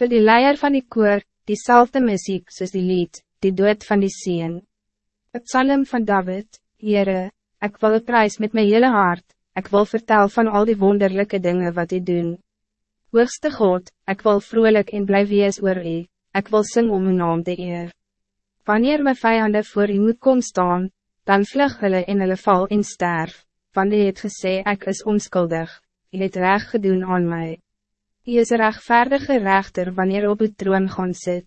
Voor die leier van die koor, diezelfde muziek soos die lied, die dood van die sien. Het psalm van David, Heere, ik wil het prijs met mijn hele hart, ik wil vertel van al die wonderlijke dingen wat hij doen. Hoogste God, ik wil vrolijk en blij wees oor u, ik wil sing om uw naam te eer. Wanneer mijn vijanden voor u moet kom staan, dan vlug hulle en hulle val in sterf, want u het gesê ek is onskuldig, u het recht gedoen aan mij. U is een rechtvaardige rechter wanneer op uw troon gaan sit.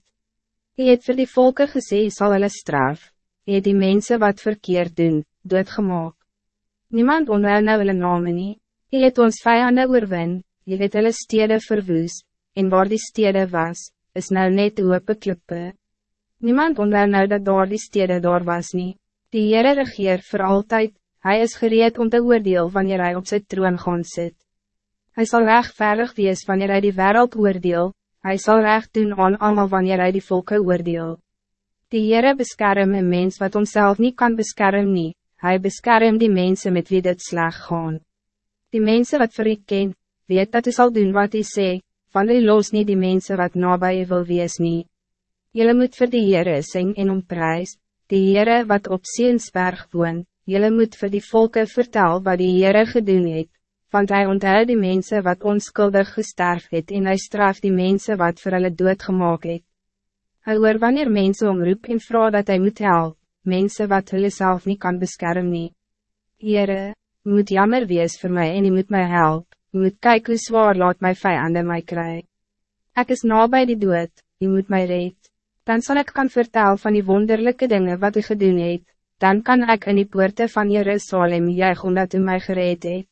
U het vir die volke gesê sal hulle straf, u het die mensen wat verkeerd doen, doodgemaak. Niemand onwel nou hulle name nie, u het ons vijanden oorwin, u het hulle stede verwoes, en waar die stede was, is nou net open klippe. Niemand onwel nou dat daar die stede daar was nie, die Heere regeer voor altijd, hij is gereed om te oordeel wanneer hij op zijn troon gaan sit. Hij zal rechtvaardig wees wanneer hij die wereld oordeel, hij zal recht doen aan allemaal wanneer hij die volken oordeel. Die Heere beskerm een mens wat onszelf niet kan beschermen nie, hij beskerm die mensen met wie dit slag gaan. Die mensen wat vir u ken, weet dat u zal doen wat hij sê, van u los niet die mensen wat nabij u wil wees nie. Jylle moet vir die Heere sing en omprys, die Heere wat op Seensberg woon, jylle moet vir die volken vertel wat die Heere gedoen het, want hij onthoudt die mensen wat onskuldig gesterf het en hij straft die mensen wat voor hulle doodgemaak het. Hy hoor wanneer mensen omroep en vraag dat hij moet helpen, mensen wat hulle self niet kan beschermen. nie. Heere, u moet jammer wees voor mij en u moet mij helpen. u moet kijken hoe zwaar laat my vijanden mij kry. Ik is nabij die dood, u moet mij red. Dan zal ik kan vertellen van die wonderlijke dingen wat u gedoen het, dan kan ik in die poorte van Jerusalem juich omdat u mij gereed het.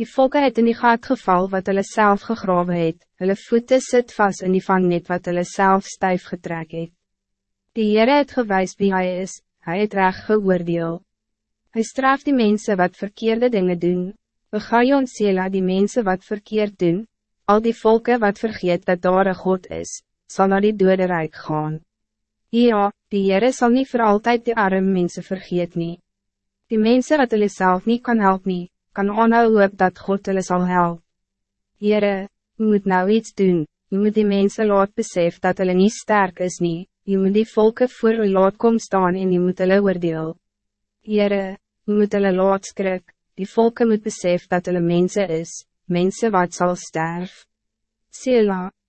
Die volke het in die gat geval wat hulle self gegrawe het, hulle voete sit vast in die vangnet wat hulle self stijf getrek het. Die Heere het gewys wie hij is, hij het recht geoordeel. Hij straft die mensen wat verkeerde dingen doen, Begajon Sela die mensen wat verkeerd doen, al die volken wat vergeet dat daar een God is, zal naar die dode rijk gaan. Ja, die Heere zal niet voor altijd die arme mensen vergeet nie. Die mensen wat hulle self niet kan helpen, nie, kan aanhou hoop dat God hulle sal help. Heere, u moet nou iets doen, u moet die mensen laat besef dat hulle niet sterk is nie, u moet die volken voor u laat kom staan en u moet hulle oordeel. Heere, u moet hulle laat skrik, die volken moet besef dat hulle mensen is, mensen wat zal sterf. Sela,